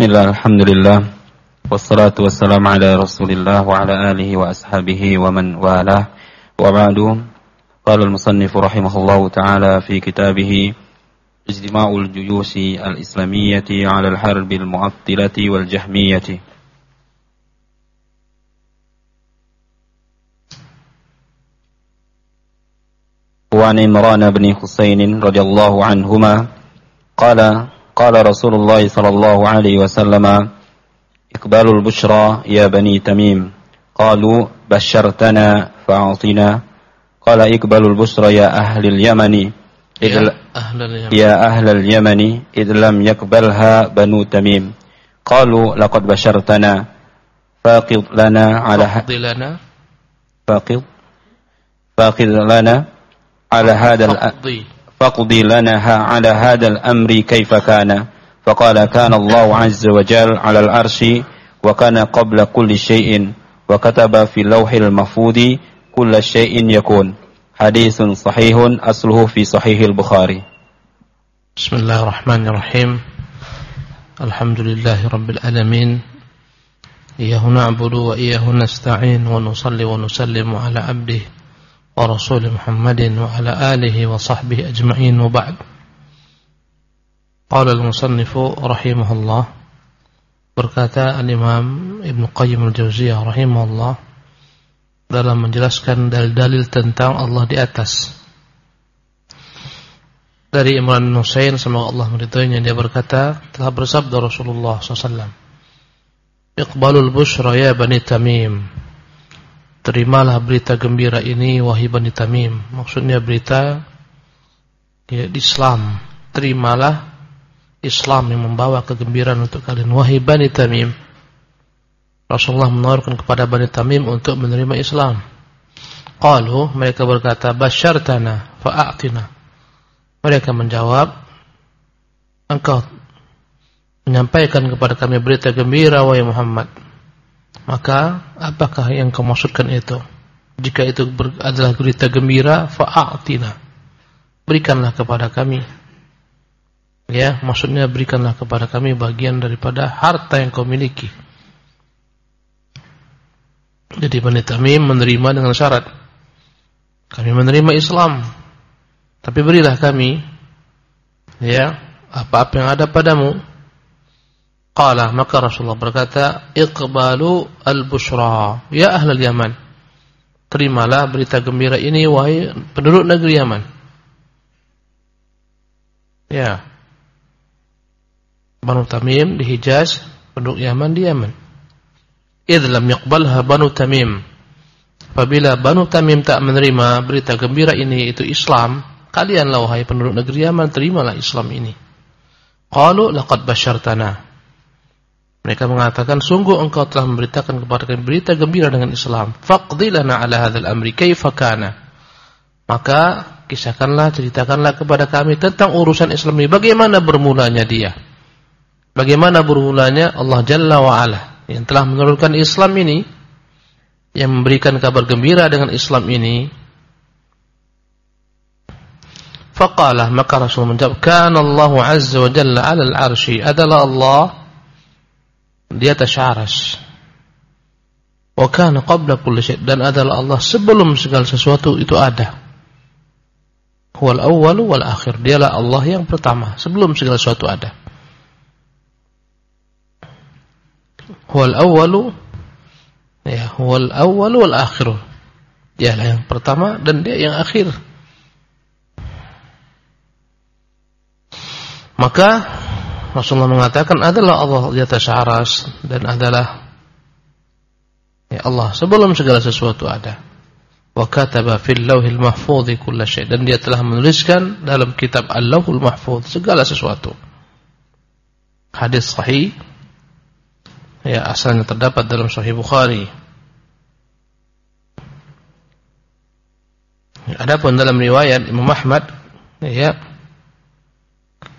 بسم الله الحمد لله والصلاة والسلام على رسول الله وعلى آله وأصحابه ومن والاه وبعد قال المصنف رحمه الله تعالى في كتابه اجتماع الجيوش الإسلامية على الحرب المعطلة والجهمية وعن عمران بن حسين رضي الله عنهما قال قال رسول الله صلى الله عليه وسلم إقبال البشرى يا بني تميم. قالوا بشرتنا فأعطنا قال إقبال البشرى يا أهل اليمن. إذ يا أهل اليمن. يا أهل اليمن إذ لم يقبلها بنو تميم. قالوا لقد بشرتنا. فاقض لنا على فاقض لنا. فاقض. فاقض لنا على هذا فاقضي لنا على هذا الأمر كيف كان. فقال كان الله عز وجل على العرش وكان قبل كل شيء وكتب في اللوح المحفوظ كل شيء يكون. حديث صحيح أصله في صحيح البخاري. بسم الله الرحمن الرحيم. الحمد لله رب العالمين. إياه نعبد وإياه نستعين ونصلي ونسلم على عبده ورسول محمد وعلى آله وصحبه أجمعين وبعد قال المصنف رحمه الله berkata al-Imam Ibn Qayyim al-Jauziyah rahimahullah dalam menjelaskan dalil-dalil tentang Allah di atas. Dari Imran bin Husain semoga Allah meridhoinya dia berkata telah bersabda Rasulullah SAW Iqbalul bushra ya Bani Tamim Terimalah berita gembira ini wahai Bani Tamim. Maksudnya berita ya, Islam. Terimalah Islam yang membawa kegembiraan untuk kalian. Wahai Bani Tamim Rasulullah menawarkan kepada Bani Tamim untuk menerima Islam. Qalu mereka berkata basyartana fa'atina. Mereka menjawab, engkau menyampaikan kepada kami berita gembira wahai Muhammad. Maka apakah yang kau maksudkan itu? Jika itu adalah berita gembira, fa'atina. Berikanlah kepada kami. Ya, maksudnya berikanlah kepada kami bagian daripada harta yang kau miliki. Jadi Bani Tamim menerima dengan syarat. Kami menerima Islam tapi berilah kami ya apa-apa yang ada padamu. Qala maka Rasulullah berkata, "Iqbalu al-bushra ya ahli Yaman." Terimalah berita gembira ini wahai penduduk negeri Yaman. Ya. Banu Tamim di Hijaz, penduduk Yaman di Yaman. Idh lam yaqbalha Banu Tamim. Apabila Banu Tamim tak menerima berita gembira ini itu Islam, Kalianlah wahai penduduk negeri Yaman terimalah Islam ini. Qalu laqad basyartana. Mereka mengatakan sungguh engkau telah memberitakan kepada kami berita gembira dengan Islam. Faqdi lana ala hadzal amri kaifa kana. Maka kisahkanlah ceritakanlah kepada kami tentang urusan Islam ini bagaimana bermulanya dia. Bagaimana bermulanya Allah Jalla wa Ala yang telah menurunkan Islam ini yang memberikan kabar gembira dengan Islam ini Faqalah maka Rasul menjawab, "Kana Allah Azza wa Jalla 'ala al-'arsy." Adalah Allah di atas. Wa kana qabla kulli syai' dan adalah Allah sebelum segala sesuatu itu ada. Huwal awwalu wal akhir. Dialah Allah yang pertama sebelum segala sesuatu ada. Huwal awwalu ya huwal awwalu wal akhir. Dialah yang pertama dan dia yang akhir. Maka Rasulullah mengatakan adalah Allah di atas aras dan adalah ya Allah sebelum segala sesuatu ada. Wa kataba fil lauhil mahfuz kulla syai dan dia telah menuliskan dalam kitab Al-Lauhul Mahfuz segala sesuatu. Hadis sahih ya asalnya terdapat dalam Sahih Bukhari. Adapun dalam riwayat Imam Ahmad ya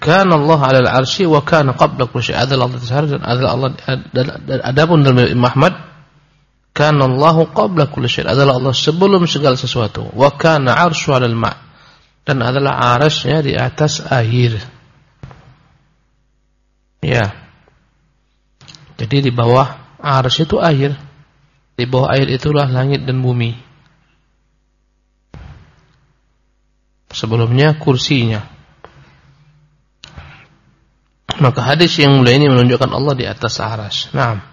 Kana Allah 'ala al-'arsy wa kana qabla kulli. Adalah Allah tasar dan adalah Allah adapun dalam Muhammad kana Allah qabla kulli syai. Adalah Allah sebelum segala sesuatu. Wa kana 'arsyu 'ala al-ma' dan adalah arasnya di atas air. Ya. Jadi di bawah arsy itu air. Di bawah air itulah langit dan bumi. Sebelumnya kursinya. Maka hadis yang mulai ini menunjukkan Allah di atas aras. Naam.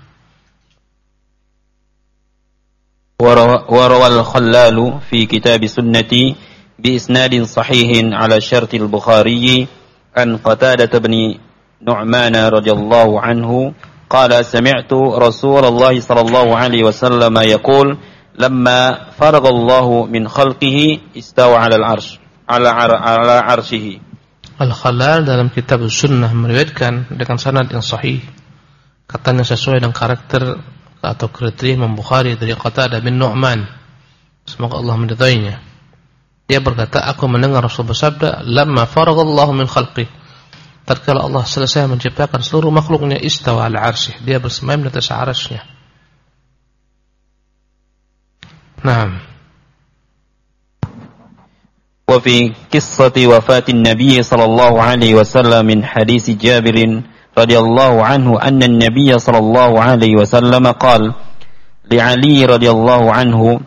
وروى الخلال في كتاب سنتي بإسناد صحيح على شرط البخاري عن قتادة بن نعمان رضي الله عنه قال سمعت رسول الله صلى الله عليه وسلم يقول لما فرغ الله من خلقه استوى على العرش على على عرشه Al-Khalal dalam kitab Sunnah meriwayatkan dengan sanad yang sahih. Katanya sesuai dengan karakter atau kriteria Imam Bukhari dari Qatadah bin Nu'man. Semoga Allah meridainya dia berkata aku mendengar Rasul bersabda lamma faragallahu min khalqi tatkala Allah selesai menciptakan seluruh makhluknya istawa ala arsyih dia bersemayam di atas arasnya. Naam وفي قصة وفاة النبي صلى الله عليه وسلم من حديث جابر رضي الله عنه أن النبي صلى الله عليه وسلم قال لعلي رضي الله عنه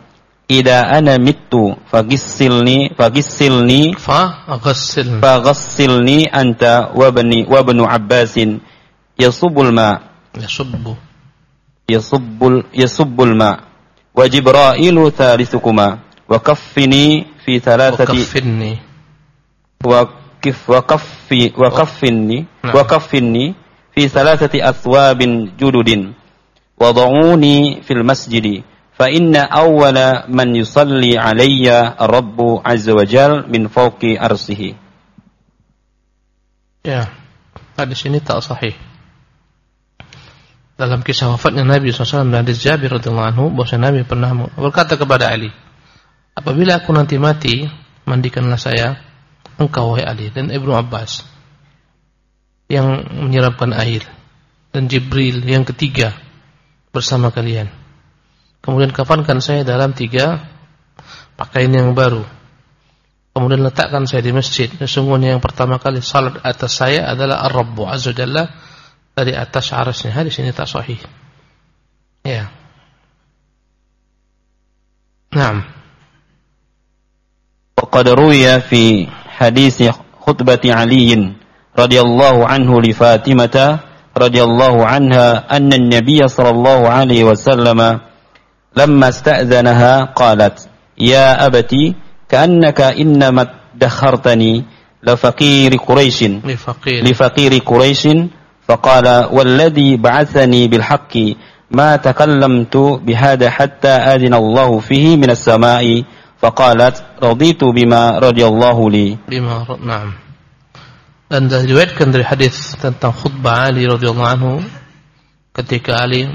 إذا أنا مت فغسلني فغسلني فغسلني فغسلني أنت وابن وابن عباس يصب الماء يصب يصب يصب الماء وجبرائيل ثالثكما وكفني في ثلاثة وكفني وكف وكفي وكفني نعم. وكفني في ثلاثة أثواب جدد وضعوني في المسجد فإن أول من يصلي علي الرب عز وجل من فوق أرسه Ya, hadis ini tak sahih. Dalam kisah wafatnya Nabi SAW dan hadis Jabir radhiyallahu anhu, bahwa Nabi pernah berkata kepada Ali, Apabila aku nanti mati, mandikanlah saya, engkau wahai Ali dan Ibnu Abbas yang menyiramkan air dan Jibril yang ketiga bersama kalian. Kemudian kafankan saya dalam tiga pakaian yang baru. Kemudian letakkan saya di masjid. Sesungguhnya yang pertama kali salat atas saya adalah Ar-Rabbu Azza Jalla dari atas arasnya. Hadis ini tak sahih. Ya. Naam. وقد روي في حديث خطبة علي رضي الله عنه لفاطمة رضي الله عنها أن النبي صلى الله عليه وسلم لما استأذنها قالت يا أبتي كأنك إنما ادخرتني لفقير قريش. لفقير, لفقير قريش. فقال والذي بعثني بالحق ما تكلمت بهذا حتى آذن الله فيه من السماء Faqalat raditu bima radhiyallahu li. Bima na'am. Dan diriwayatkan dari hadis tentang khutbah Ali radhiyallahu anhu ketika Ali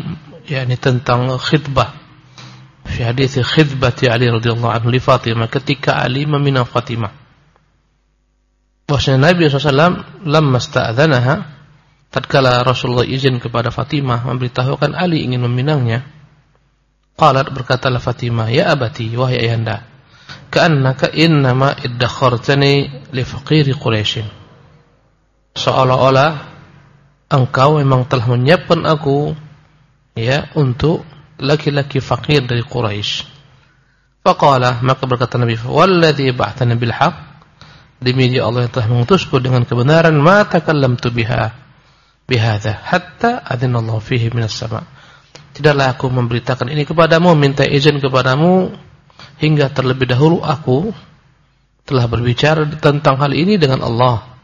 yakni tentang khutbah fi hadis khutbati Ali radhiyallahu anhu li Fatimah ketika Ali meminang Fatimah. Bahwasanya Nabi SAW lamma sta'adzanaha tatkala Rasulullah izin kepada Fatimah memberitahukan Ali ingin meminangnya qalat berkatalah Fatimah ya abati wahai ayahanda ka'annaka innama iddakhartani li faqiri Quraisy. Seolah-olah engkau memang telah menyiapkan aku ya untuk laki-laki fakir dari Quraisy. Faqala maka berkata Nabi, "Wallazi ba'athani bil haqq" Demi Allah yang telah mengutusku dengan kebenaran, ma takallamtu biha bihadza hatta adzinallahu fihi minas sama. Tidaklah aku memberitakan ini kepadamu, minta izin kepadamu hingga terlebih dahulu aku telah berbicara tentang hal ini dengan Allah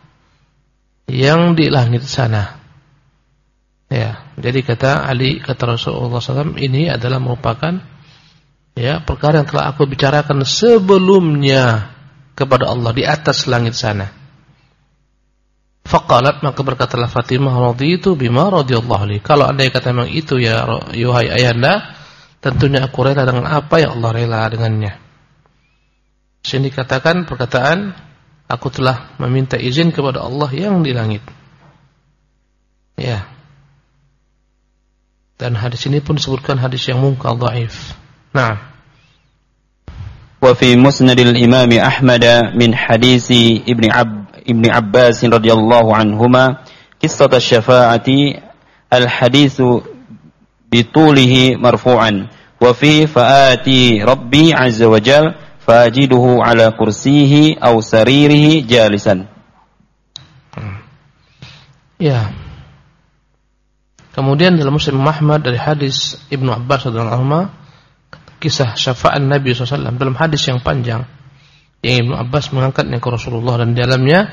yang di langit sana. Ya, jadi kata Ali kata Rasulullah SAW ini adalah merupakan ya perkara yang telah aku bicarakan sebelumnya kepada Allah di atas langit sana. Faqalat maka berkatalah Fatimah radhiyatu bima radhiyallahu li. Kalau andai kata memang itu ya yuhai ayanda Tentunya aku rela dengan apa yang Allah rela dengannya. Sini katakan perkataan aku telah meminta izin kepada Allah yang di langit. Ya. Dan hadis ini pun disebutkan hadis yang mungkal dhaif. Nah. Wa fi musnad al-Imam Ahmad min hadis Ibnu Ab Ibnu Abbas radhiyallahu anhuma kisah syafaati al-hadis bitulihi marfu'an. Wa fi fa'ati rabbi azza wa jal fajiduhu ala kursihi aw saririhi jalisan. Ya. Kemudian dalam Muslim Muhammad dari hadis Ibnu Abbas radhiyallahu anhu kisah syafa'an Nabi SAW dalam hadis yang panjang yang Ibnu Abbas mengangkatnya ke Rasulullah dan dalamnya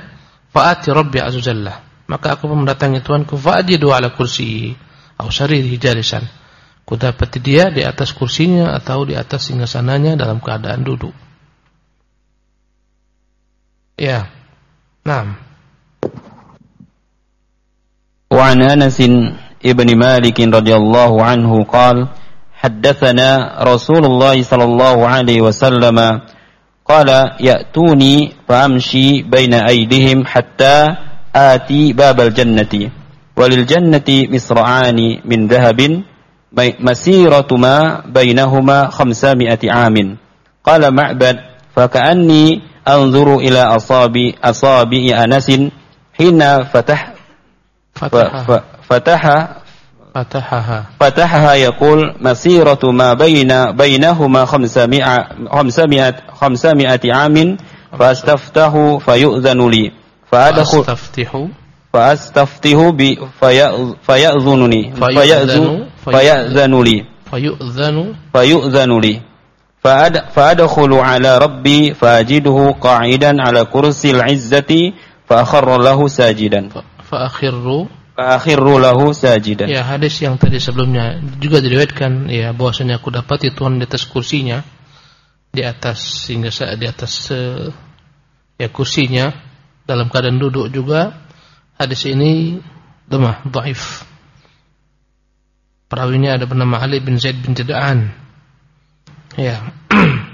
fa'ati rabbi azza wa jal maka aku pun mendatangi Tuhanku fa'jidu ala kursihi atau saririhi jalisan ku dapati dia di atas kursinya atau di atas singgasananya dalam keadaan duduk ya nah وعن أنس ابن مالك رضي الله عنه قال حدثنا رسول الله صلى الله عليه وسلم قال يأتوني فأمشي بين أيديهم حتى آتي باب الجنة وللجنة مصرعان من ذهب مسيرة ما بينهما خمسمائة عام. قال معبد فكأني أنظر إلى أصاب أَصَابِئِ أنس حين فتح فتح فتحها. فتحها يقول مسيرة ما بين بينهما خمسمائة خمسمائة خمسمائة عام فاستفتح فيؤذن لي. فأدخل فاستفتح فأستفته فيأذنني فيأذن فيأذن لي فيؤذن فيؤذن لي فأدخل على ربي فأجده قاعدا على كرسي العزة فأخر له ساجدا فأخر Akhirru lahu sajidan. Ya, hadis yang tadi sebelumnya juga diriwayatkan ya bahwasanya aku dapati Tuhan di atas kursinya di atas sehingga saya di atas uh, ya kursinya dalam keadaan duduk juga hadis ini lemah dhaif perawinya ada bernama Ali bin Zaid bin Jada'an ya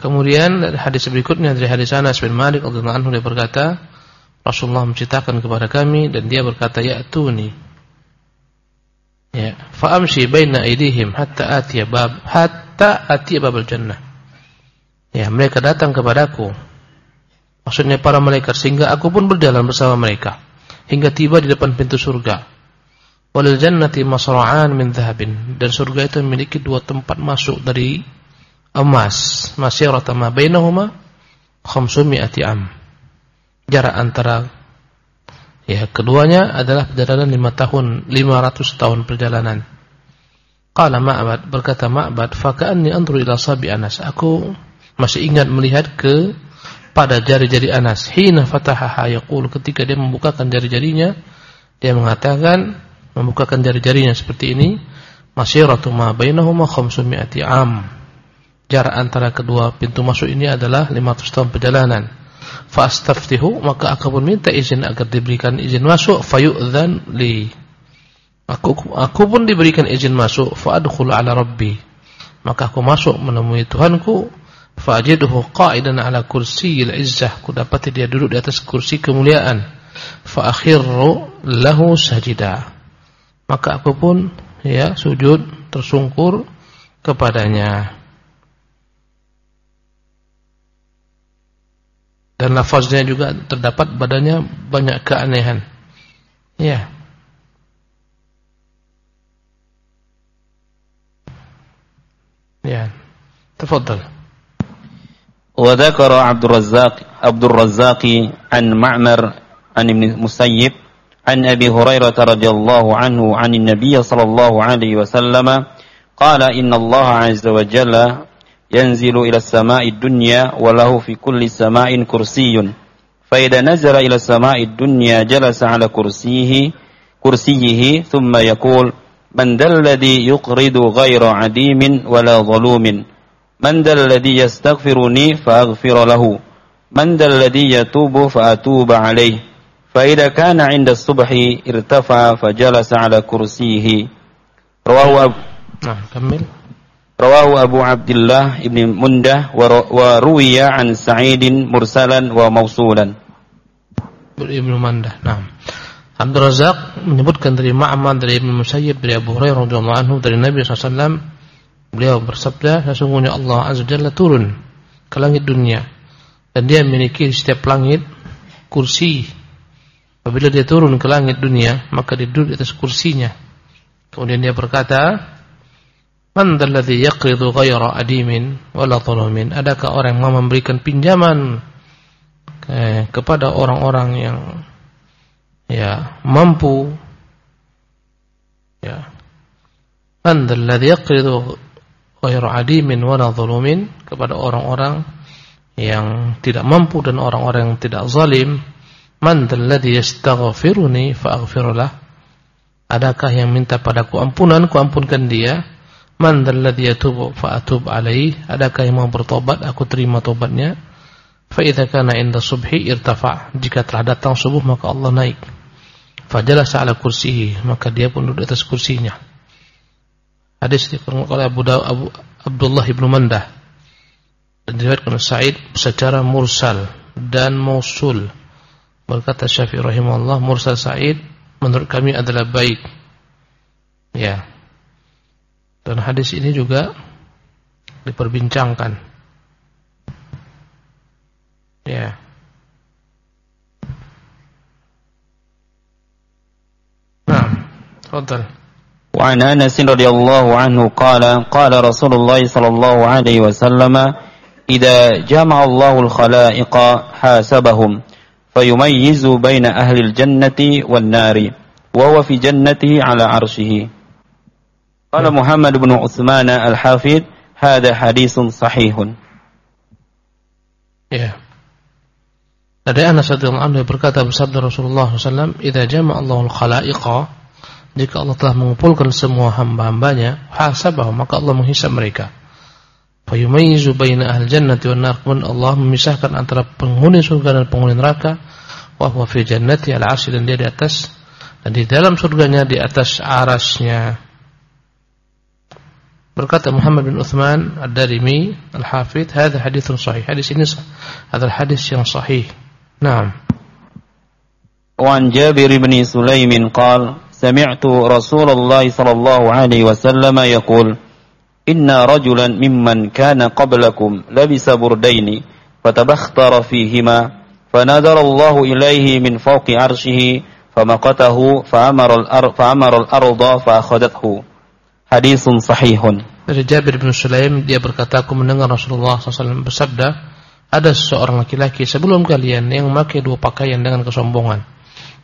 Kemudian dari hadis berikutnya dari hadis Anas bin Malik radhiyallahu anhu dia berkata, Rasulullah menceritakan kepada kami dan dia berkata, "Ya tuni." Ya, fa amshi baina aydihim hatta atiya bab hatta atiya babal jannah. Ya, mereka datang kepadaku. Maksudnya para malaikat sehingga aku pun berjalan bersama mereka hingga tiba di depan pintu surga. Walil jannati masra'an min dhahabin dan surga itu memiliki dua tempat masuk dari emas masyarata ma bainahuma khamsumi'ati am. Jarak antara ya keduanya adalah perjalanan 5 tahun, 500 tahun perjalanan. Qala Ma'bad berkata Ma'bad, "Faka'anni anzuru ila sabi Anas." Aku masih ingat melihat ke pada jari-jari Anas. Hina fatahaha yaqul ketika dia membukakan jari-jarinya, dia mengatakan membukakan jari-jarinya seperti ini, "Masyaratu ma bainahuma khamsumi'ati am." jarak antara kedua pintu masuk ini adalah 500 tahun perjalanan. Fastaftihu maka aku pun minta izin agar diberikan izin masuk fayu'dzan li. Aku aku pun diberikan izin masuk fa'adkhulu ala rabbi. Maka aku masuk menemui Tuhanku fa'ajiduhu qa'idan ala kursiyil izzah. Ku dapati dia duduk di atas kursi kemuliaan. Fa'akhirru lahu sajida. Maka aku pun ya sujud tersungkur kepadanya. dan lafaznya juga terdapat badannya banyak keanehan. Ya. Ya. Tafadhal. وذكر عبد الرزاق عبد الرزاق عن معمر عن ابن مسيب عن أبي هريرة رضي الله عنه عن النبي صلى الله عليه وسلم قال إن الله عز وجل ينزل إلى السماء الدنيا وله في كل سماء كرسي. فإذا نزل إلى السماء الدنيا جلس على كرسيه كرسيه ثم يقول من ذا الذي يقرض غير عديم ولا ظلوم؟ من ذا الذي يستغفرني فأغفر له من ذا الذي يتوب فأتوب عليه فإذا كان عند الصبح ارتفع فجلس على كرسيه رواه أبو نعم كمل Rawahu Abu Abdullah Ibn Mundah wa ruwiya an Sa'idin mursalan wa mausulan. Ibnu Mandah. Nah. Abdul Razak menyebutkan dari Ma'man dari Ibnu Musayyib dari Abu Hurairah radhiyallahu anhu dari Nabi SAW beliau bersabda sesungguhnya Allah azza jalla turun ke langit dunia dan dia memiliki setiap langit kursi Apabila dia turun ke langit dunia, maka dia duduk di atas kursinya. Kemudian dia berkata, Man dalladhi yaqridu ghayra adimin wala dhulumin? Adakah orang yang mau memberikan pinjaman eh, kepada orang-orang yang ya mampu ya Man dalladhi yaqridu ghayra adimin wala dhulumin kepada orang-orang yang tidak mampu dan orang-orang yang tidak zalim. Man dalladhi yastaghfiruni fa'aghfirullah. Adakah yang minta padaku ampunan ku ampunkan dia? Man dalladhi yatubu fa'atub alaih Adakah yang mau bertobat aku terima tobatnya? Fa idza kana inda subhi irtafa. Jika telah datang subuh maka Allah naik. Fajalasa ala kursihi. Maka dia pun duduk atas kursinya Hadis dikutip oleh Abu, Abu Abdullah ibnu Mandah dan diriwayatkan Sa'id secara mursal dan mausul Berkata Syafi'i rahimahullah, Mursal Sa'id menurut kami adalah baik. Ya. Dan hadis ini juga diperbincangkan. Ya. Nah, tafadhal. وعن أنس رضي الله عنه قال قال رسول الله صلى الله عليه وسلم إذا جمع الله الخلائق حاسبهم فيميز بين أهل الجنة والنار وهو في جنته على عرشه قال محمد بن عثمان الحافظ هذا حديث صحيح Ya. Dari Anas radhiyallahu anhu berkata bersabda Rasulullah SAW, "Idza jama'a Allahul khalaiqa" Jika Allah telah mengumpulkan semua hamba-hambanya, hasabah maka Allah menghisab mereka. Fayumayizu baina ahli jannati wan nar. Kemudian Allah memisahkan antara penghuni surga dan penghuni neraka. Wa huwa fi jannati al-'arsy dan dia di atas dan di dalam surganya di atas arasnya. Berkata Muhammad bin Uthman Ad-Darimi Al-Hafidh hadis hadithun sahih Hadis ini adalah hadis yang sahih Naam Wan Jabir bin Sulaimin Qal سمعت رسول الله صلى الله عليه وسلم يقول inna rajulan mimman kana qablakum labisa burdaini fatabakhtara fihima fanadara Allah ilaihi min fawqi arshihi famaqatahu fa'amara al-ard fa'amara al-arda fa'akhadathu hadisun sahihun dari Jabir bin Sulaim dia berkata aku mendengar Rasulullah SAW bersabda ada seorang laki-laki sebelum kalian yang memakai dua pakaian dengan kesombongan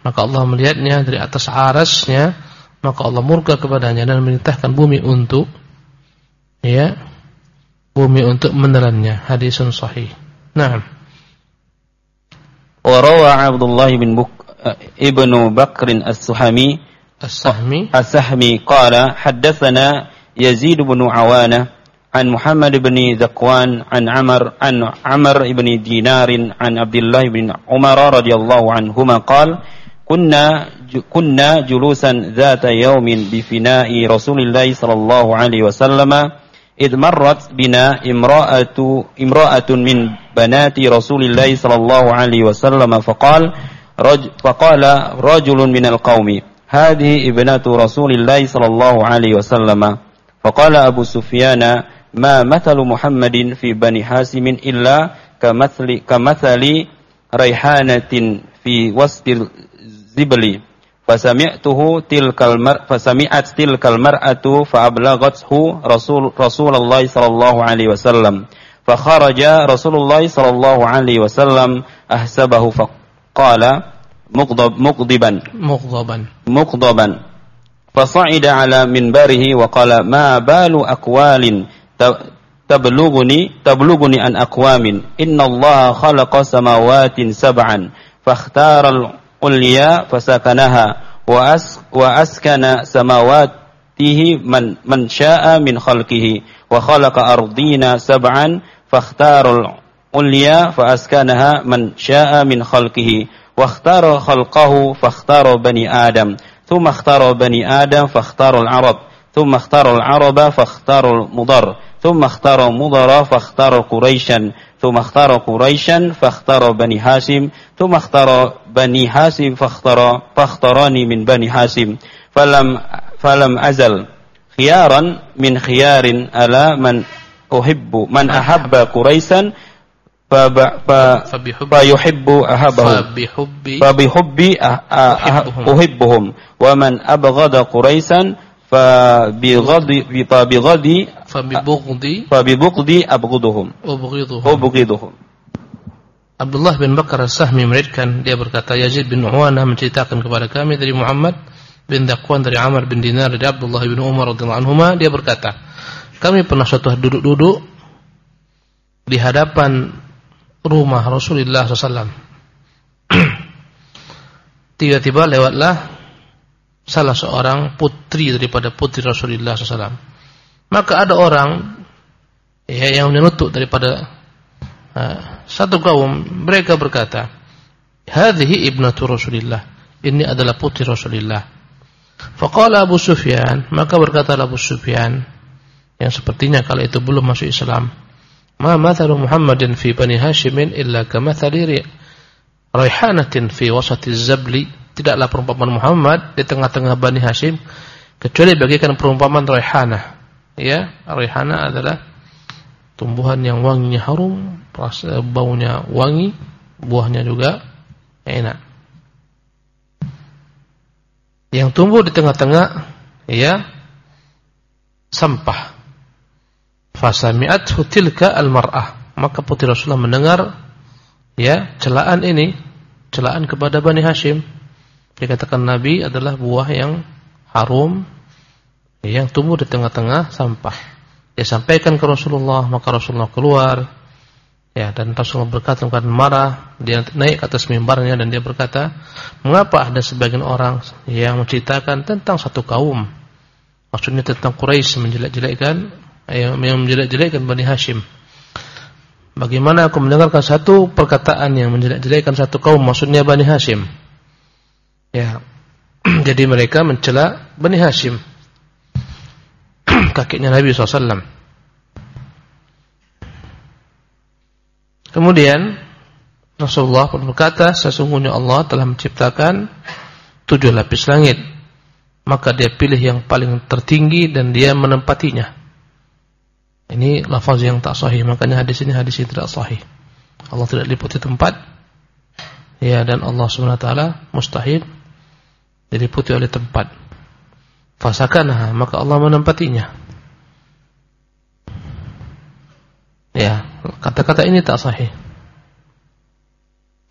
maka Allah melihatnya dari atas arasnya maka Allah murka kepadanya dan memerintahkan bumi untuk ya bumi untuk menelannya hadisun sahih nah وروى عبد الله بن بك ابن بكر السهمي السهمي السهمي قال حدثنا يزيد بن عوانة عن محمد بن ذكوان عن عمر عن عمر بن دينار عن عبد الله بن عمر رضي الله عنهما قال كنا كنا جلوسا ذات يوم بفناء رسول الله صلى الله عليه وسلم إذ مرت بنا امرأة, امرأة من بنات رسول الله صلى الله عليه وسلم فقال رج فقال رجل من القوم هذه ابنة رسول الله صلى الله عليه وسلم. فقال أبو سفيان ما مثل محمد في بني حاسم إلا كمثل, كمثل ريحانة في وسط Dibeli. Fasami'tuhu tilkal mar fasami'at tilkal mar'atu fa ablaghathu Rasul Rasulullah sallallahu alaihi wasallam. Fa kharaja Rasulullah sallallahu alaihi wasallam ahsabahu fa qala مغضب مغضبا مغضبا مغضبا فصعد على منبره وقال ما بال أقوال تبلغني تبلغني عن أقوام إن الله خلق سماوات سبعا فاختار العليا فسكنها وأس وأسكن سماواته من, من شاء من خلقه وخلق أرضين سبعا فاختار العليا فأسكنها من شاء من خلقه واختار خلقه فاختار بني آدم ثم اختار بني آدم فاختار العرب ثم اختار العرب فاختار المضر ثم اختار مضر فاختار قريشا ثم اختار قريشا فاختار بني هاشم ثم اختار بني هاشم فاختار فاختارني من بني هاشم. فلم فلم أزل خيارا من خيار على من أحب من أحب قريشا فيحب أحبهم. فبحب أحبهم. ومن أبغض قريسا فبغض فبغض Fabibukdi Fabibukdi abghiduhum. Ubghiduhum. Abdullah bin Bakar As-Sahmi meriwayatkan dia berkata Yazid bin Uwana menceritakan kepada kami dari Muhammad bin Dakwan dari Amr bin Dinar dari Abdullah bin Umar radhiyallahu dia berkata kami pernah suatu duduk-duduk di hadapan rumah Rasulullah SAW tiba-tiba lewatlah salah seorang putri daripada putri Rasulullah SAW maka ada orang ya, yang menutup daripada uh, satu kaum. Mereka berkata, Hadhihi ibnatu Rasulullah. Ini adalah putri Rasulullah. Faqala Abu Sufyan, maka berkata Abu Sufyan, yang sepertinya kalau itu belum masuk Islam, Ma mathalu Muhammadin fi Bani Hashimin illa kamathali raihanatin fi wasati zabli. Tidaklah perumpamaan Muhammad di tengah-tengah Bani Hashim kecuali bagikan perumpamaan raihanah. Ya, raihanah adalah tumbuhan yang wanginya harum, baunya wangi, buahnya juga enak. Yang tumbuh di tengah-tengah ya sampah Fasami'athu tilka al-mar'ah. Maka putri Rasulullah mendengar ya celaan ini, celaan kepada Bani Hashim. Dikatakan Nabi adalah buah yang harum yang tumbuh di tengah-tengah sampah. Dia sampaikan ke Rasulullah, maka Rasulullah keluar. Ya, dan Rasulullah berkata bukan marah, dia naik ke atas mimbarnya dan dia berkata, "Mengapa ada sebagian orang yang menceritakan tentang satu kaum?" Maksudnya tentang Quraisy menjelek-jelekkan yang menjelek-jelekkan Bani Hashim. Bagaimana aku mendengarkan satu perkataan yang menjelek-jelekkan satu kaum, maksudnya Bani Hashim. Ya. Jadi mereka mencela Bani Hashim. Kakeknya Nabi SAW. Kemudian Rasulullah pun berkata, sesungguhnya Allah telah menciptakan tujuh lapis langit. Maka dia pilih yang paling tertinggi dan dia menempatinya. Ini lafaz yang tak sahih, makanya hadis ini hadis yang tidak sahih. Allah tidak liputi tempat. Ya, dan Allah SWT mustahil diliputi oleh tempat. Fasakanaha, maka Allah menempatinya. Ya, kata-kata ini tak sahih.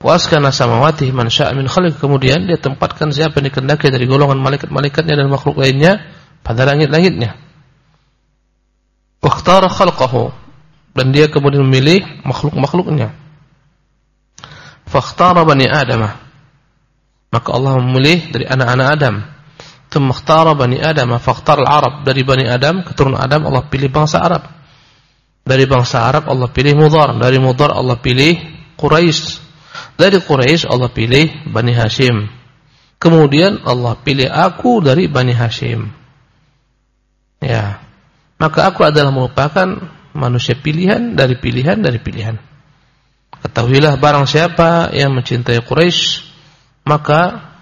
Waskana samawati man syaa min khaliq kemudian dia tempatkan siapa yang dikehendaki dari golongan malaikat-malaikatnya dan makhluk lainnya pada langit-langitnya. Wakhtara khalqahu dan dia kemudian memilih makhluk-makhluknya. Fakhtara bani Adam. Maka Allah memilih dari anak-anak Adam. Thumma ikhtara bani Adam, fakhtara al-Arab dari bani Adam keturunan Adam Allah pilih bangsa Arab. Dari bangsa Arab Allah pilih Mudhar, dari Mudhar Allah pilih Quraisy. Dari Quraisy Allah pilih Bani Hashim. Kemudian Allah pilih aku dari Bani Hashim. Ya maka aku adalah merupakan manusia pilihan dari pilihan dari pilihan. Ketahuilah barang siapa yang mencintai Quraisy, maka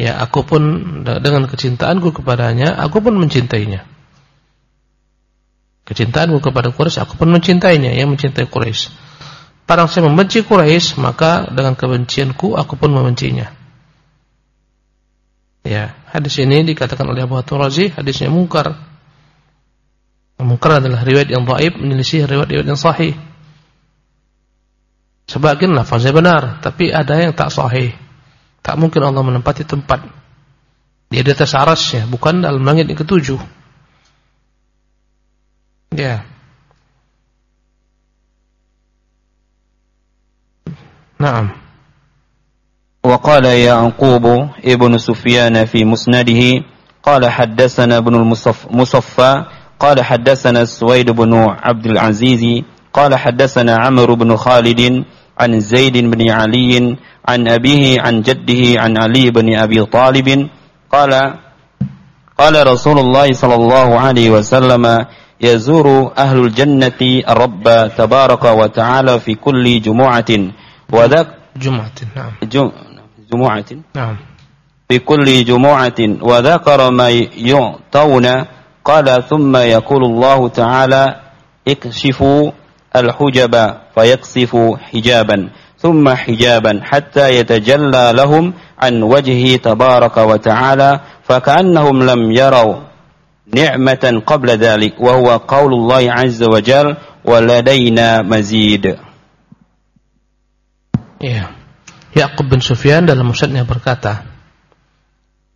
ya aku pun dengan kecintaanku kepadanya, aku pun mencintainya. Kecintaanku kepada Quraisy, aku pun mencintainya, yang mencintai Quraisy. Barang saya membenci Quraisy, maka dengan kebencianku aku pun membencinya. Ya, hadis ini dikatakan oleh Abu Razi, hadisnya mungkar. Mungkar adalah riwayat yang dhaif menyelisih riwayat-riwayat yang sahih. Sebagian lafaznya benar, tapi ada yang tak sahih. Tak mungkin Allah menempati tempat. Dia di atas arasnya, bukan dalam langit yang ketujuh. Ya. Naam. وقال يعقوب ابن سفيان في مسنده قال حدثنا ابن المصفى قال حدثنا سويد بن عبد العزيز قال حدثنا عمرو بن خالد عن زيد بن علي عن أبيه عن جده عن علي بن أبي طالب قال قال رسول الله صلى الله عليه وسلم يزور أهل الجنة الرب تبارك وتعالى في كل جمعة. وذك جمعة نعم. جمعة. نعم. في كل جمعة. وذكر ما يعطون. قال ثم يقول الله تعالى اكشفوا الحجب فيقصف حجابا. ثم حجابا حتى يتجلى لهم عن وجهه تبارك وتعالى فكأنهم لم يروا. ni'matan qabla dhalik wa huwa qaulullah azza wa jal wa ladaina mazid. ya Yaqub bin Sufyan dalam musnadnya berkata,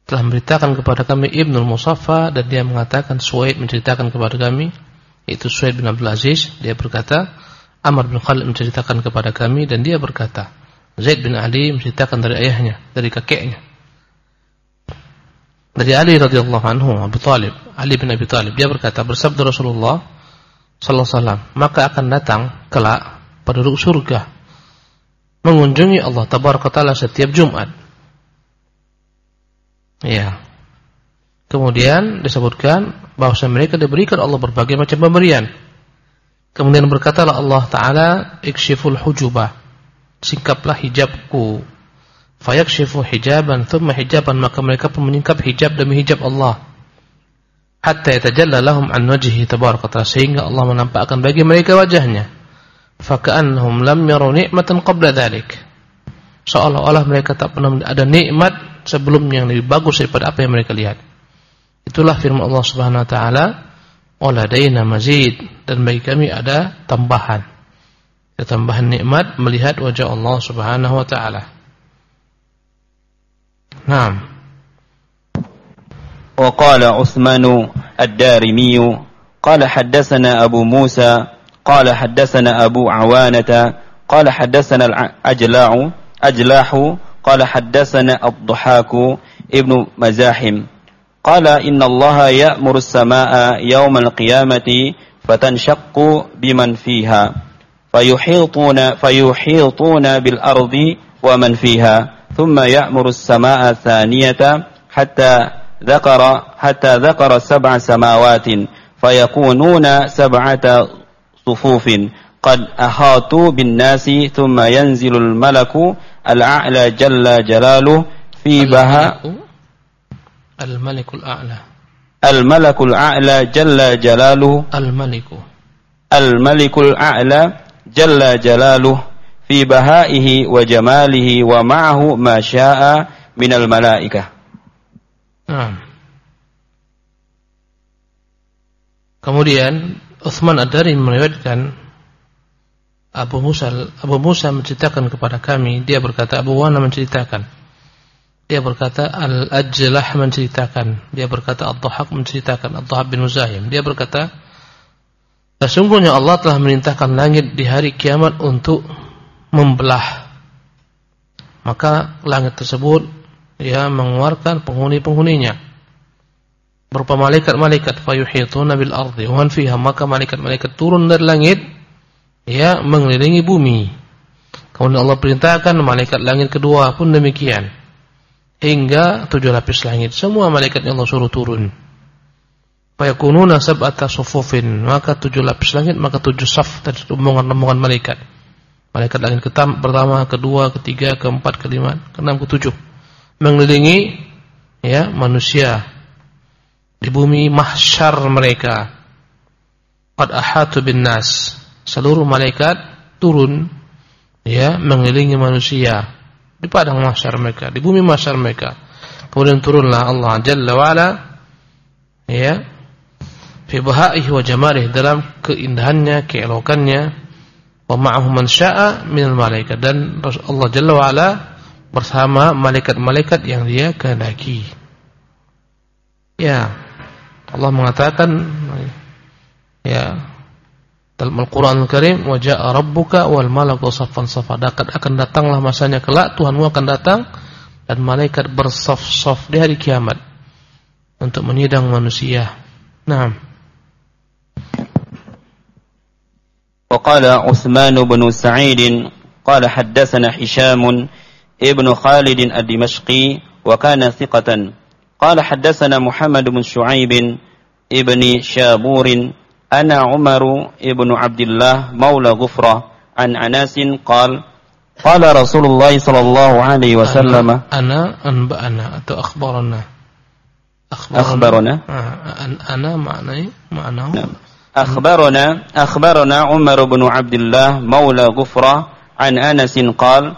telah memberitakan kepada kami Ibnu Musaffa dan dia mengatakan Suaid menceritakan kepada kami itu Suaid bin Abdul Aziz dia berkata Amr bin Khalid menceritakan kepada kami dan dia berkata Zaid bin Ali menceritakan dari ayahnya dari kakeknya dari Ali radhiyallahu anhu Abu Talib Ali bin Abi Talib dia berkata bersabda Rasulullah sallallahu alaihi wasallam maka akan datang kelak penduduk surga mengunjungi Allah tabaraka taala setiap Jumat. Ya kemudian disebutkan bahwa mereka diberikan Allah berbagai macam pemberian. Kemudian berkatalah Allah taala ikshiful hujubah singkaplah hijabku fayakshifu hijaban thumma hijaban maka mereka pun menyingkap hijab demi hijab Allah. hatta yatajalla lahum an wajhi tabaraka taala sehingga Allah menampakkan bagi mereka wajahnya. faka'annahum lam yaru ni'matan qabla dhalik seolah-olah mereka tak pernah ada nikmat sebelum yang lebih bagus daripada apa yang mereka lihat. Itulah firman Allah Subhanahu wa taala waladaina mazid. Dan bagi kami ada tambahan. Tambahan nikmat melihat wajah Allah Subhanahu wa taala نعم. وقال عثمان الدارمي قال حدثنا أبو موسى قال حدثنا أبو عوانة قال حدثنا الأجلاع أجلاح قال حدثنا الضحاك ابن مزاحم. قال إن الله يأمر السماء يوم القيامة فتنشق بمن فيها فيحيطون, فيحيطون بالأرض ومن فيها. ثم يأمر السماء الثانية حتى ذكر حتى ذكر سبع سماوات فيكونون سبعة صفوف قد أحاطوا بالناس ثم ينزل الملك الأعلى جل جلاله في بهاء الملك الأعلى. الملك الأعلى جل جلاله الملك. الملك الأعلى جل جلاله fi bahaihi wa jamalihi wa ma'ahu ma syaa minal malaikah. Nah. Kemudian Uthman Ad-Dari meriwayatkan Abu Musa Abu Musa menceritakan kepada kami dia berkata Abu Wana menceritakan dia berkata Al-Ajlah menceritakan dia berkata Ad-Dhahak menceritakan Ad-Dhahab bin Muzahim dia berkata Sesungguhnya Allah telah merintahkan langit di hari kiamat untuk membelah. Maka langit tersebut ya mengeluarkan penghuni-penghuninya. Berupa malaikat-malaikat fayuhituna bil ardi wa fiha maka malaikat-malaikat turun dari langit ya mengelilingi bumi. Kemudian Allah perintahkan malaikat langit kedua pun demikian. Hingga tujuh lapis langit semua malaikat yang Allah suruh turun. Fayakununa sab'ata sufufin maka tujuh lapis langit maka tujuh saf dari rombongan-rombongan malaikat Malaikat langit ketam, pertama, kedua, ketiga, keempat, kelima, keenam, ketujuh. Mengelilingi ya manusia di bumi mahsyar mereka. Qad ahatu bin nas. Seluruh malaikat turun ya mengelilingi manusia di padang mahsyar mereka, di bumi mahsyar mereka. Kemudian turunlah Allah Jalla wa ya fi bahaihi wa dalam keindahannya, keelokannya wa ma'ahu man malaikat dan Allah Jalla wa ala bersama malaikat-malaikat yang dia kehendaki. Ya. Allah mengatakan ya dalam Al-Qur'an Al-Karim wa jaa rabbuka wal malaku saffan saffa akan datanglah masanya kelak Tuhanmu akan datang dan malaikat bersaf-saf di hari kiamat untuk menyidang manusia. Nah, وقال عثمان بن سعيد قال حدثنا هشام ابن خالد الدمشقي وكان ثقة قال حدثنا محمد بن شعيب ابن شابور أنا عمر ابن عبد الله مولى غفرة عن أناس قال قال رسول الله صلى الله عليه وسلم أنا, أنا أنبأنا أو أخبرنا أخبرنا, أخبرنا. أنا معناه معناه نعم. أخبرنا أخبرنا عمر بن عبد الله مولى غفرة عن أنس قال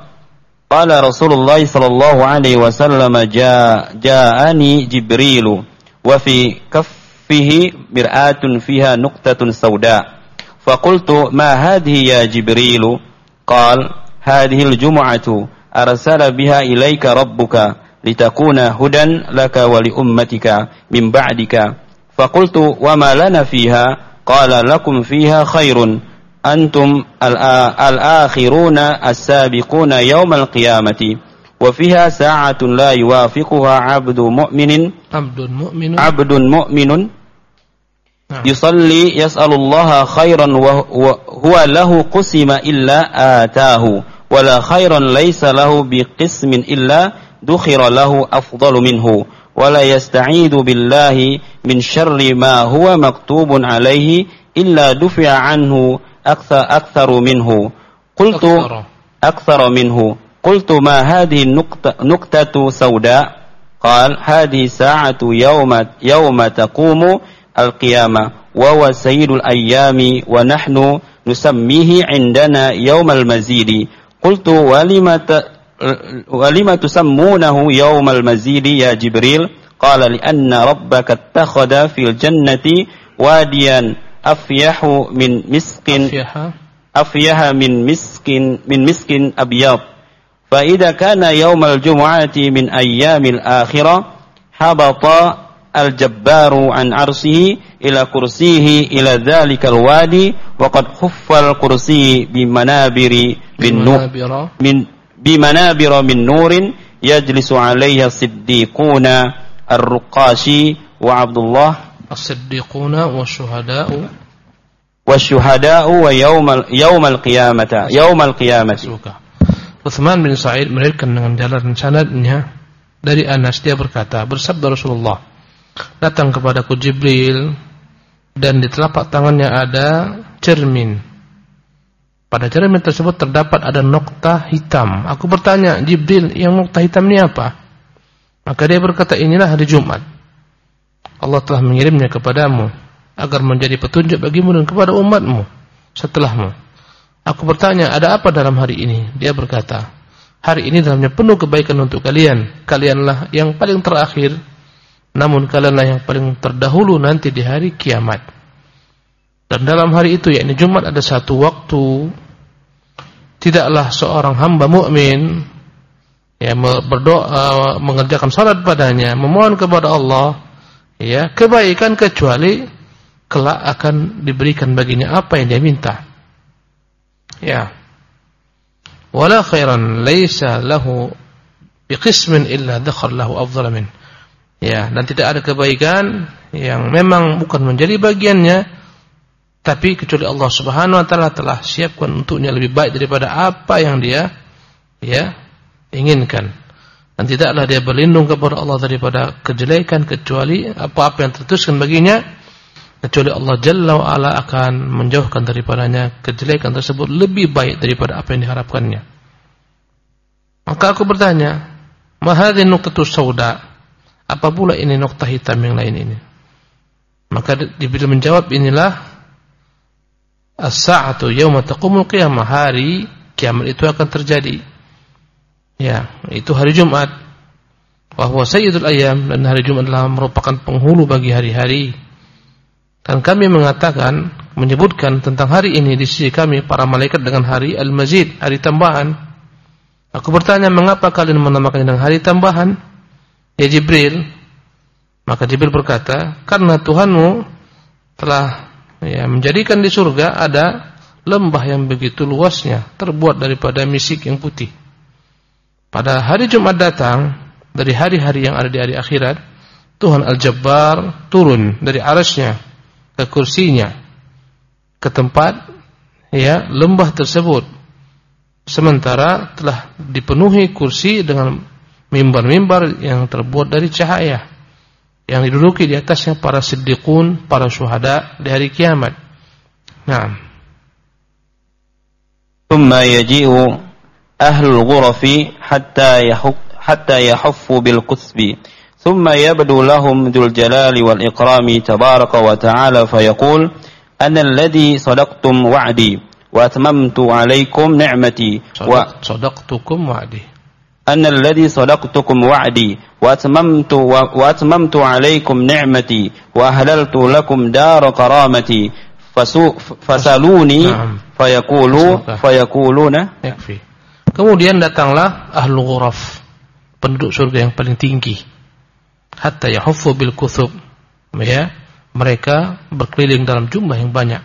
قال رسول الله صلى الله عليه وسلم جاء جاءني جبريل وفي كفه مرآة فيها نقطة سوداء فقلت ما هذه يا جبريل؟ قال هذه الجمعة أرسل بها إليك ربك لتكون هدى لك ولأمتك من بعدك فقلت وما لنا فيها؟ قال لكم فيها خير. أنتم الآخرون السابقون يوم القيامة وفيها ساعة لا يوافقها عبد مؤمن. عبد مؤمن. عبد مؤمن. نعم. يصلي يسأل الله خيرا وهو له قسم إلا آتاه ولا خيرا ليس له بقسم إلا دخر له أفضل منه. ولا يستعيد بالله من شر ما هو مكتوب عليه إلا دفع عنه أكثر, أكثر منه. قلت أكثر. منه. قلت ما هذه النقطة نقطة سوداء؟ قال هذه ساعة يوم يوم تقوم القيامة وهو سيد الأيام ونحن نسميه عندنا يوم المزيد. قلت ولم ولم تسمونه يوم المزيد يا جبريل؟ قال لأن ربك اتخذ في الجنة واديا أفيح من مسك أفيح. من مسك من مسك أبيض. فإذا كان يوم الجمعة من أيام الآخرة حبط الجبار عن عرشه إلى كرسيه إلى ذلك الوادي وقد خف الكرسي بمنابر من نور من بمنابر من نور يجلس عليها الصديقون. Ar-Ruqasi wa Abdullah As-Siddiquna wa syuhada'u wa syuhada'u wa yaumal yaumal qiyamata yaumal qiyamati. Uthman bin Sa'id meriwayatkan dengan jalan sanadnya dari Anas. Dia berkata bersabda Rasulullah datang kepadaku Jibril dan di telapak tangannya ada cermin. Pada cermin tersebut terdapat ada nokta hitam. Aku bertanya Jibril yang nokta hitam ini apa? Maka dia berkata inilah hari Jumat Allah telah mengirimnya kepadamu agar menjadi petunjuk bagimu dan kepada umatmu setelahmu. Aku bertanya, ada apa dalam hari ini? Dia berkata, hari ini dalamnya penuh kebaikan untuk kalian. Kalianlah yang paling terakhir, namun kalianlah yang paling terdahulu nanti di hari kiamat. Dan dalam hari itu, yakni Jumat ada satu waktu, tidaklah seorang hamba mukmin ya berdoa mengerjakan salat padanya, memohon kepada Allah ya kebaikan kecuali kelak akan diberikan baginya apa yang dia minta. Ya. Wala khairan laisa lahu biqismin illa dakhar lahu min. Ya, dan tidak ada kebaikan yang memang bukan menjadi bagiannya tapi kecuali Allah Subhanahu wa taala telah siapkan untuknya lebih baik daripada apa yang dia ya inginkan. Dan tidaklah dia berlindung kepada Allah daripada kejelekan kecuali apa-apa yang tertuliskan baginya kecuali Allah Jalla ala akan menjauhkan daripadanya kejelekan tersebut lebih baik daripada apa yang diharapkannya. Maka aku bertanya, "Mahadhin nuqtatus sauda?" Apa pula ini nokta hitam yang lain ini? Maka diberi menjawab inilah as-sa'atu yauma taqumul qiyamah, hari kiamat itu akan terjadi. Ya, itu hari Jumat. Bahwa sayyidul ayam dan hari Jumat adalah merupakan penghulu bagi hari-hari dan kami mengatakan, menyebutkan tentang hari ini di sisi kami para malaikat dengan hari Al-Mazid, hari tambahan. Aku bertanya, mengapa kalian menamakannya dengan hari tambahan? Ya Jibril. Maka Jibril berkata, karena Tuhanmu telah ya, menjadikan di surga ada lembah yang begitu luasnya, terbuat daripada misik yang putih. Pada hari Jumat datang, dari hari-hari yang ada di hari akhirat, Tuhan Al-Jabbar turun dari arasnya ke kursinya ke tempat ya lembah tersebut sementara telah dipenuhi kursi dengan mimbar-mimbar yang terbuat dari cahaya yang diduduki di atasnya para siddiqun, para syuhada di hari kiamat. Naam. Thumma ghurafi hatta yahuk hatta yahuffu bil qutbi ثم يبدو لهم ذو الجلال والإكرام تبارك وتعالى فيقول أنا الذي صدقتم وعدي وأتممت عليكم نعمتي صدقتكم وعدي أنا الذي صدقتكم وعدي وأتممت, وأتممت عليكم نعمتي وأهللت لكم دار كرامتي fasaluni nah. fayaqulu fayaquluna yakfi. Kemudian datanglah ahlu ghuraf, penduduk surga yang paling tinggi. Hatta yahuffu bil kuthub. Ya, mereka berkeliling dalam jumlah yang banyak.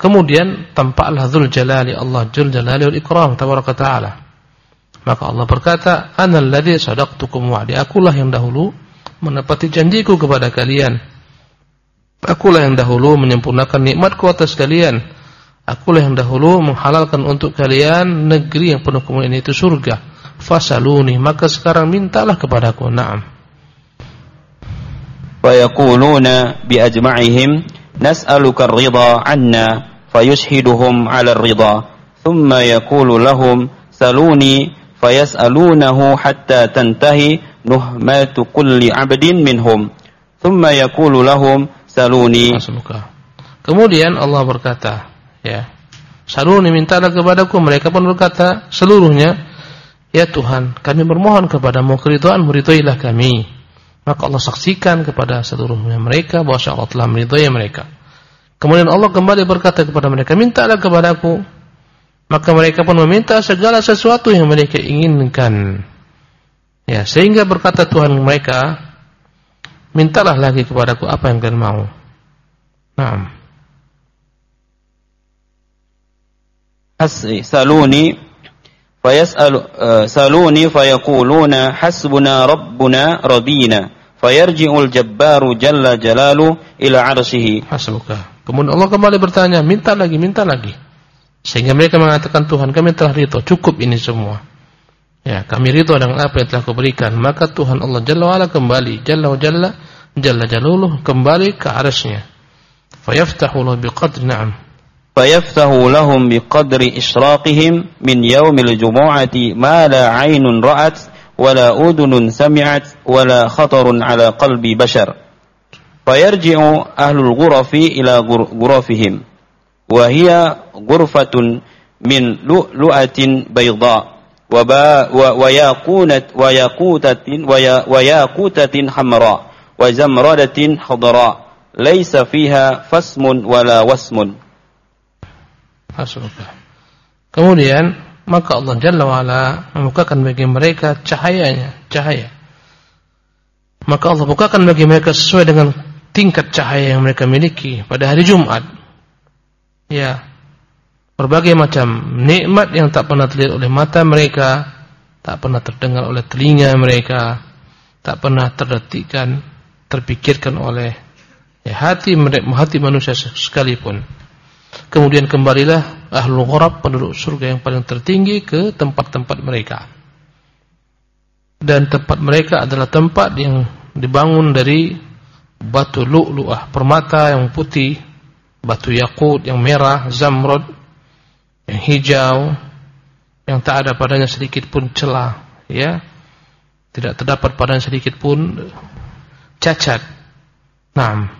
Kemudian tampaklah Dzul Jalali Allah Dzul Jalali wal Ikram tabaraka taala. Maka Allah berkata, "Ana alladzi sadaqtukum wa'di." Akulah yang dahulu menepati janjiku kepada kalian. Akulah yang dahulu menyempurnakan nikmatku atas kalian. Akulah yang dahulu menghalalkan untuk kalian negeri yang penuh kemuliaan itu surga. Fasaluni, maka sekarang mintalah kepadaku. Naam. Fayaquluna biajma'ihim nas'aluka ar-ridha 'anna fayushhiduhum 'ala ar-ridha. Thumma yaqulu lahum saluni fayas'alunahu hatta tantahi nuhmatu kulli 'abdin minhum. Thumma yaqulu lahum saluni. Kemudian Allah berkata, ya. Saluni mintalah kepadaku. Mereka pun berkata seluruhnya, Ya Tuhan, kami bermohon kepadamu keridhaan, meridhoilah kami. Maka Allah saksikan kepada seluruhnya mereka bahwa Allah telah meridhoi mereka. Kemudian Allah kembali berkata kepada mereka, mintalah kepadaku. Maka mereka pun meminta segala sesuatu yang mereka inginkan. Ya, sehingga berkata Tuhan mereka, mintalah lagi kepadaku apa yang kalian mau. Naam. Saluni fayas'alu uh, saluni fayaquluna hasbuna rabbuna radina fayarji'ul jabbaru jalla jalalu ila 'arsyihi hasbuka kemudian Allah kembali bertanya minta lagi minta lagi sehingga mereka mengatakan Tuhan kami telah ridho cukup ini semua Ya, kami ridho dengan apa yang telah kau berikan. Maka Tuhan Allah Jalla wa'ala kembali. Jalla wa Jalla, Jalla Jaluluh kembali ke arasnya. Fayaftahu lahu biqadri na'am. Fayaftahu lahum biqadri isyraqihim min yawmil jumu'ati ma la aynun ra'at ولا أذن سمعت ولا خطر على قلب بشر. فيرجع أهل الغرف إلى غرفهم وهي غرفة من لؤلؤة بيضاء وياقونة وياقوتة وياقوتة حمراء وزمردة خضراء ليس فيها فسم ولا وسم Kemudian maka Allah Jalla wa'ala membukakan bagi mereka cahayanya, cahaya. Maka Allah bukakan bagi mereka sesuai dengan tingkat cahaya yang mereka miliki pada hari Jumat. Ya, berbagai macam nikmat yang tak pernah terlihat oleh mata mereka, tak pernah terdengar oleh telinga mereka, tak pernah terdetikkan, terpikirkan oleh ya, hati hati manusia sekalipun. Kemudian kembalilah ahlul ghurab penduduk surga yang paling tertinggi ke tempat-tempat mereka. Dan tempat mereka adalah tempat yang dibangun dari batu lu'lu'ah, permata yang putih, batu yakut yang merah, zamrud, yang hijau yang tak ada padanya sedikit pun celah ya. Tidak terdapat padanya sedikit pun cacat. Naam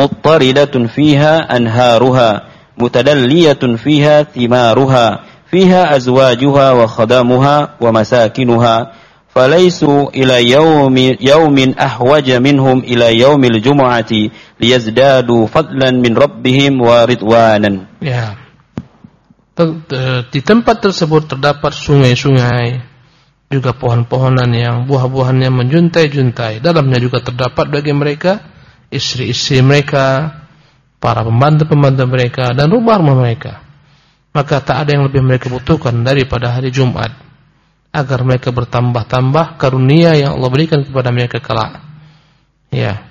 muttaridatun fiha anharuha mutadalliyatun fiha thimaruha fiha azwajuha wa khadamuha wa masakinuha falaysu ila yaumi yaumin ahwaja minhum ila yaumil jumu'ati liyazdadu fadlan min rabbihim wa ridwanan ya di tempat tersebut terdapat sungai-sungai juga pohon-pohonan yang buah-buahannya menjuntai-juntai. Dalamnya juga terdapat bagi mereka istri-istri mereka, para pembantu-pembantu mereka dan rumah-rumah mereka. Maka tak ada yang lebih mereka butuhkan daripada hari Jumat agar mereka bertambah-tambah karunia yang Allah berikan kepada mereka kelak. Ya.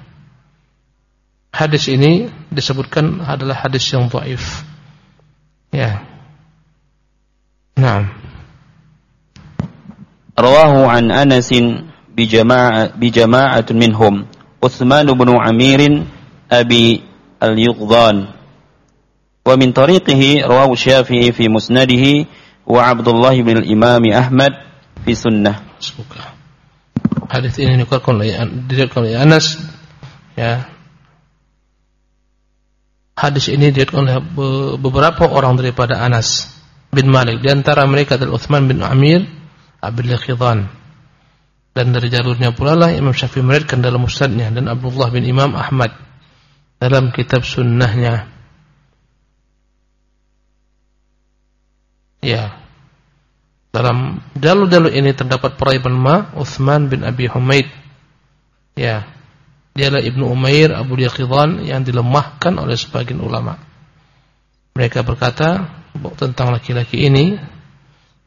Hadis ini disebutkan adalah hadis yang dhaif. Ya. Naam. Rawahu an Anas bi bi jama'atun minhum. عثمان بن عمير أبي اليقظان ومن طريقه رواه الشافعي في مسنده وعبد الله بن الإمام أحمد في سنة hadis ini dikeluarkan oleh diriwayatkan oleh Anas ya Hadis ini diriwayatkan oleh beberapa orang daripada Anas bin Malik. Di antara mereka adalah Uthman bin Amir Abil Khidan. Dan dari jalurnya pula lah Imam Syafi'i meriwayatkan dalam musnadnya dan Abdullah bin Imam Ahmad dalam kitab sunnahnya. Ya. Dalam jalur-jalur ini terdapat peraih bernama Uthman bin Abi Humaid. Ya. Dialah Ibnu Umair Abu Yaqidan yang dilemahkan oleh sebagian ulama. Mereka berkata tentang laki-laki ini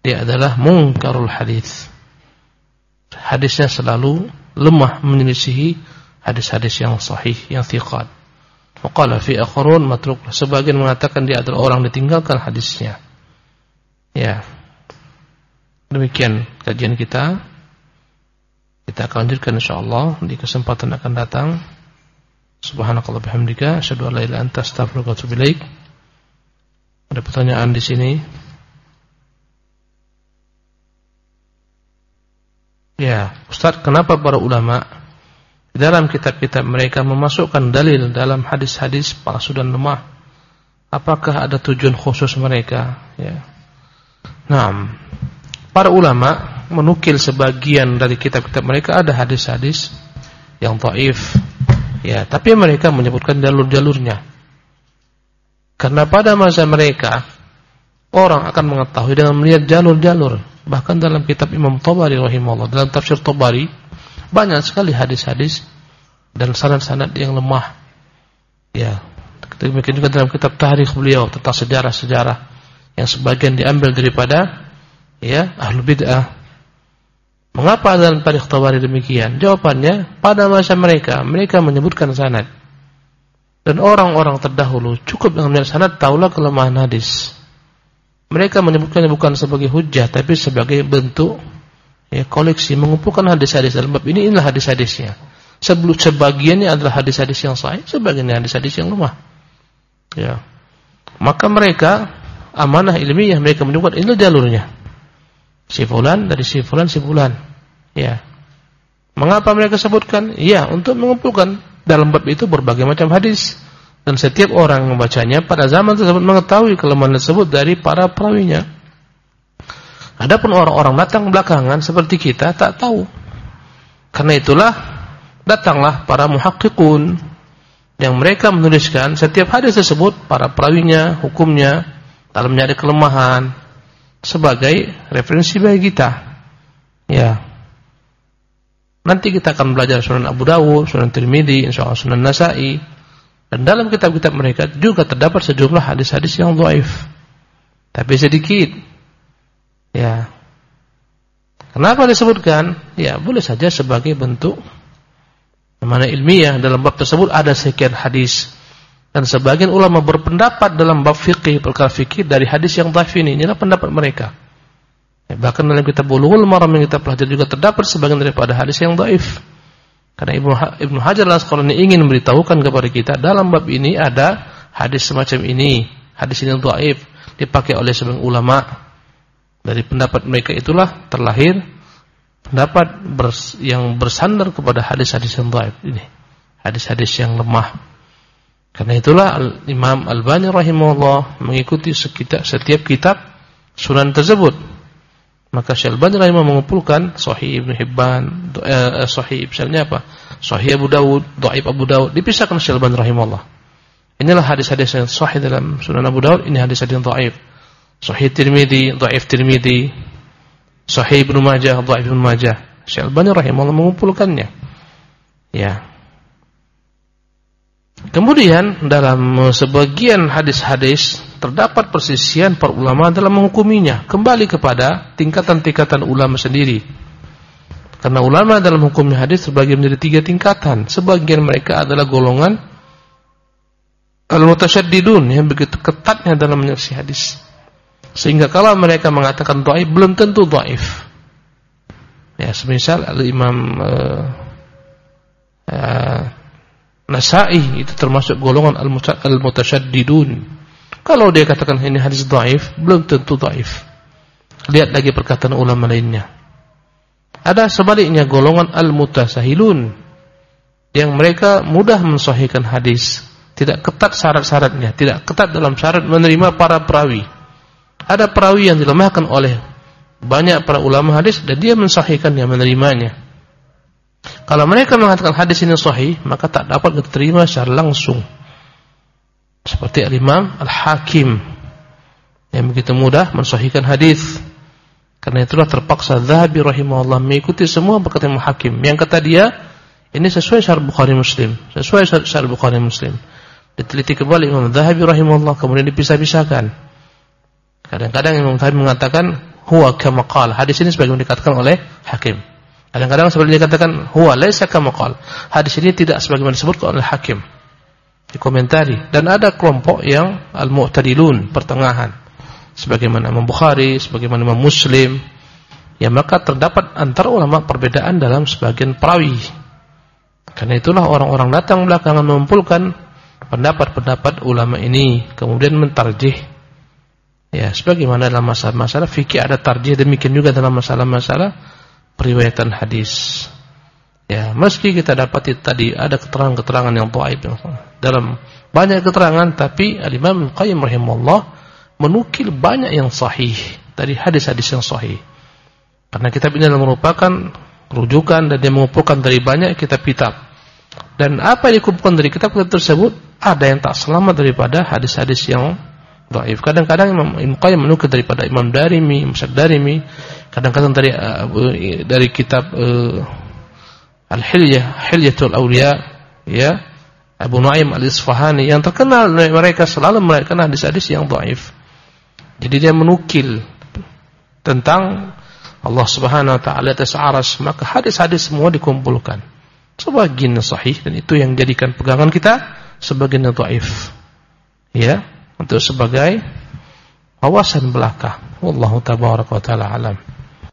dia adalah mungkarul hadis. Hadisnya selalu lemah menyelisihi hadis-hadis yang sahih, yang thiqat. Waqala fi akharun matruk. Sebagian mengatakan dia adalah orang ditinggalkan hadisnya. Ya. Demikian kajian kita. Kita akan lanjutkan insyaallah di kesempatan akan datang. Subhanakallah bihamdika asyhadu an la ilaha illa anta. Ada pertanyaan di sini? Ya, Ustaz, kenapa para ulama dalam kitab-kitab mereka memasukkan dalil dalam hadis-hadis palsu dan lemah? Apakah ada tujuan khusus mereka? Ya. Nah, para ulama menukil sebagian dari kitab-kitab mereka ada hadis-hadis yang taif. Ya, tapi mereka menyebutkan jalur-jalurnya. Karena pada masa mereka orang akan mengetahui dengan melihat jalur-jalur. Bahkan dalam kitab Imam Tabari rahimahullah, dalam tafsir Tabari banyak sekali hadis-hadis dan sanad-sanad yang lemah. Ya, demikian juga dalam kitab tarikh beliau tentang sejarah-sejarah yang sebagian diambil daripada ya ahlu bid'ah Mengapa dalam tarikh Tabari demikian? Jawabannya, pada masa mereka, mereka menyebutkan sanad. Dan orang-orang terdahulu cukup dengan sanad taulah kelemahan hadis. Mereka menyebutkannya bukan sebagai hujah, tapi sebagai bentuk ya, koleksi, mengumpulkan hadis-hadis dalam bab ini, inilah hadis-hadisnya. Sebelum sebagiannya adalah hadis-hadis yang sahih, sebagiannya hadis-hadis yang lemah. Ya. Maka mereka amanah ilmiah mereka menyebutkan ini jalurnya si fulan dari si fulan. Ya. Mengapa mereka sebutkan? Ya, untuk mengumpulkan dalam bab itu berbagai macam hadis dan setiap orang membacanya pada zaman tersebut mengetahui kelemahan tersebut dari para perawinya. Adapun orang-orang datang belakangan seperti kita tak tahu. Karena itulah datanglah para muhakkikun yang mereka menuliskan setiap hadis tersebut para perawinya, hukumnya, dalamnya ada kelemahan, sebagai referensi bagi kita. Ya. Nanti kita akan belajar Sunan Abu Dawud, Sunan Tirmidzi, insyaallah Sunan Nasa'i. Dan dalam kitab-kitab mereka juga terdapat sejumlah hadis-hadis yang dhaif. Tapi sedikit. Ya. Kenapa disebutkan? Ya, boleh saja sebagai bentuk mana ilmiah dalam bab tersebut ada sekian hadis dan sebagian ulama berpendapat dalam bab fikih perkara fikih dari hadis yang dhaif ini. Inilah pendapat mereka. Ya, bahkan dalam kitab Bulughul Maram yang kita pelajari juga terdapat sebagian daripada hadis yang dhaif. Karena Ibnu Hajar Al-Asqalani ingin memberitahukan kepada kita dalam bab ini ada hadis semacam ini, hadis ini dhaif dipakai oleh sebagian ulama. Dari pendapat mereka itulah terlahir pendapat yang bersandar kepada hadis-hadis yang dhaif ini. Hadis-hadis yang lemah. Karena itulah Imam Al-Bani rahimahullah mengikuti setiap, setiap kitab sunan tersebut. Maka Syekh Al-Bani rahimahullah mengumpulkan Sahih Ibn Hibban, eh, Sahih misalnya apa? Sahih Abu Dawud, Dhaif Abu Dawud, dipisahkan Syekh Al-Bani rahimahullah. Inilah hadis-hadis yang sahih dalam Sunan Abu Dawud, ini hadis-hadis yang dhaif. Sahih Tirmizi, dhaif Tirmizi, Sahih Ibnu Majah, dhaif Ibnu Majah. Syekh Al-Bani rahimahullah mengumpulkannya. Ya. Kemudian dalam sebagian hadis-hadis terdapat persisian para ulama dalam menghukuminya kembali kepada tingkatan-tingkatan ulama sendiri. Karena ulama dalam hukum hadis terbagi menjadi tiga tingkatan. Sebagian mereka adalah golongan al-mutasyaddidun yang begitu ketatnya dalam menyaksi hadis. Sehingga kalau mereka mengatakan dhaif belum tentu dhaif. Ya, semisal al-Imam uh, uh, Nasai itu termasuk golongan al-mutasyaddidun. Kalau dia katakan ini hadis dhaif, belum tentu dhaif. Lihat lagi perkataan ulama lainnya. Ada sebaliknya golongan al-mutasahilun yang mereka mudah mensahihkan hadis, tidak ketat syarat-syaratnya, tidak ketat dalam syarat menerima para perawi. Ada perawi yang dilemahkan oleh banyak para ulama hadis dan dia mensahihkannya, menerimanya. Kalau mereka mengatakan hadis ini sahih, maka tak dapat diterima secara langsung. Seperti Al-Imam Al-Hakim yang begitu mudah mensahihkan hadis. Karena itulah terpaksa Zahabi rahimahullah mengikuti semua perkataan Hakim. Yang kata dia, ini sesuai syarat Bukhari Muslim, sesuai syarat Bukhari Muslim. Diteliti kembali Imam Zahabi rahimahullah kemudian dipisah-pisahkan. Kadang-kadang Imam Zahabi mengatakan huwa kama. Hadis ini sebagaimana dikatakan oleh Hakim. Kadang-kadang seperti dikatakan huwa laisa kama. Hadis ini tidak sebagaimana disebutkan oleh Hakim. Dikomentari dan ada kelompok yang al-mu'tadilun, pertengahan. Sebagaimana Imam Bukhari, sebagaimana Imam Muslim. Ya maka terdapat antara ulama perbedaan dalam sebagian perawi. Karena itulah orang-orang datang belakangan mengumpulkan pendapat-pendapat ulama ini kemudian mentarjih ya sebagaimana dalam masalah-masalah fikih ada tarjih demikian juga dalam masalah-masalah periwayatan hadis ya meski kita dapati tadi ada keterangan-keterangan yang dhaif dalam banyak keterangan tapi al-Imam Al-Qayyim rahimahullah menukil banyak yang sahih. Dari hadis-hadis yang sahih. Karena kitab ini merupakan rujukan dan dia mengumpulkan dari banyak kitab-kitab. Dan apa yang dikumpulkan dari kitab-kitab tersebut ada yang tak selamat daripada hadis-hadis yang dhaif. Kadang-kadang Imam Ibnu Qayyim menukil daripada Imam Darimi, Imam Darimi, kadang-kadang dari uh, dari kitab uh, Al-Hilyah, Hilyatul Awliya, ya. Abu Nuaim Al-Isfahani yang terkenal mereka selalu mereka hadis-hadis yang dhaif. Jadi dia menukil tentang Allah Subhanahu wa taala atas aras, maka hadis-hadis semua dikumpulkan. Sebagian sahih dan itu yang jadikan pegangan kita, sebagian dhaif. Ya, untuk sebagai wawasan belaka. Wallahu tabaraka wa taala alam.